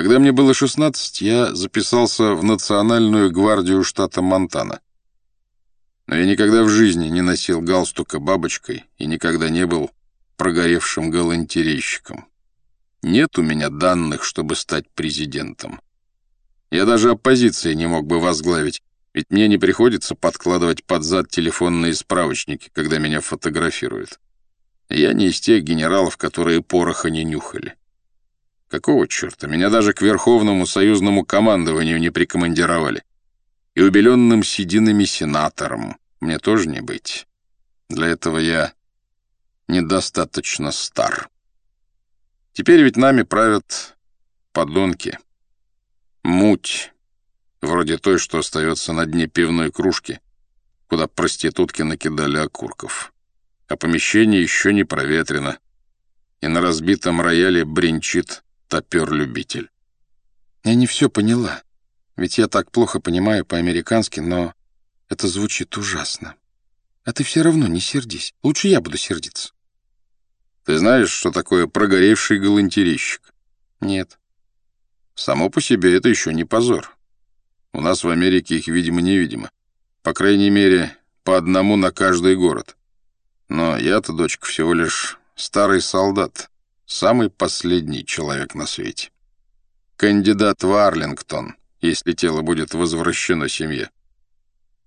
Когда мне было 16, я записался в Национальную гвардию штата Монтана. Но я никогда в жизни не носил галстука бабочкой и никогда не был прогоревшим галантерейщиком. Нет у меня данных, чтобы стать президентом. Я даже оппозиции не мог бы возглавить, ведь мне не приходится подкладывать под зад телефонные справочники, когда меня фотографируют. Я не из тех генералов, которые пороха не нюхали. Какого черта? Меня даже к Верховному союзному командованию не прикомандировали. И убеленным сединами сенатором мне тоже не быть. Для этого я недостаточно стар. Теперь ведь нами правят подонки. Муть, вроде той, что остается на дне пивной кружки, куда проститутки накидали окурков. А помещение еще не проветрено, и на разбитом рояле бренчит топер-любитель. Я не все поняла, ведь я так плохо понимаю по-американски, но это звучит ужасно. А ты все равно не сердись. Лучше я буду сердиться. Ты знаешь, что такое прогоревший галантерейщик? Нет. Само по себе это еще не позор. У нас в Америке их видимо-невидимо. По крайней мере, по одному на каждый город. Но я-то, дочка, всего лишь старый солдат, Самый последний человек на свете. Кандидат в Арлингтон, если тело будет возвращено семье.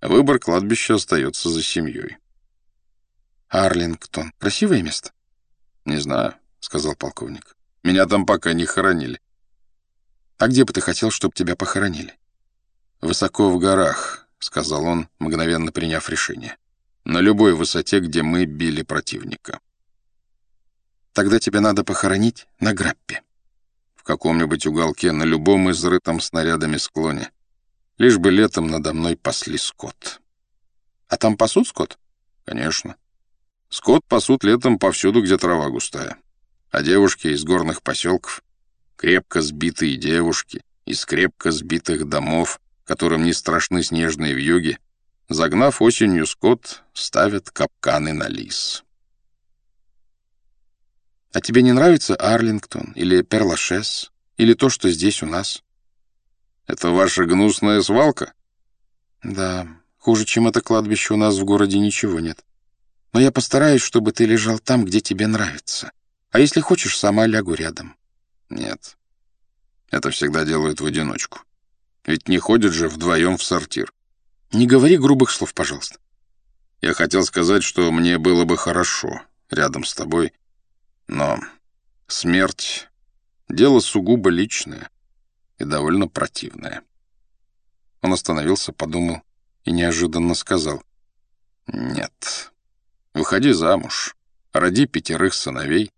Выбор кладбища остается за семьей. Арлингтон. Красивое место? Не знаю, сказал полковник. Меня там пока не хоронили. А где бы ты хотел, чтобы тебя похоронили? Высоко в горах, сказал он, мгновенно приняв решение. На любой высоте, где мы били противника. Тогда тебе надо похоронить на граппе. В каком-нибудь уголке, на любом изрытом снарядами склоне. Лишь бы летом надо мной пасли скот. А там пасут скот? Конечно. Скот пасут летом повсюду, где трава густая. А девушки из горных поселков, крепко сбитые девушки, из крепко сбитых домов, которым не страшны снежные вьюги, загнав осенью скот, ставят капканы на лис. А тебе не нравится Арлингтон или Перлашес, или то, что здесь у нас? Это ваша гнусная свалка? Да, хуже, чем это кладбище, у нас в городе ничего нет. Но я постараюсь, чтобы ты лежал там, где тебе нравится. А если хочешь, сама лягу рядом. Нет. Это всегда делают в одиночку. Ведь не ходят же вдвоем в сортир. Не говори грубых слов, пожалуйста. Я хотел сказать, что мне было бы хорошо рядом с тобой, но смерть — дело сугубо личное и довольно противное. Он остановился, подумал и неожиданно сказал. «Нет, выходи замуж, роди пятерых сыновей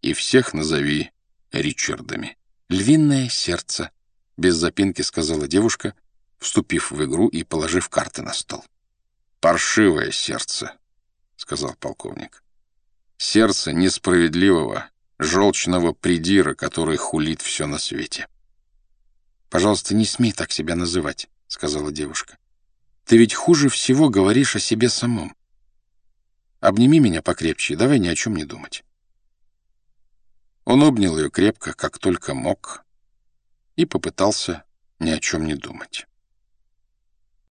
и всех назови Ричардами». «Львиное сердце», — без запинки сказала девушка, вступив в игру и положив карты на стол. «Паршивое сердце», — сказал полковник. Сердце несправедливого, желчного придира, который хулит все на свете. «Пожалуйста, не смей так себя называть», — сказала девушка. «Ты ведь хуже всего говоришь о себе самом. Обними меня покрепче давай ни о чем не думать». Он обнял ее крепко, как только мог, и попытался ни о чем не думать.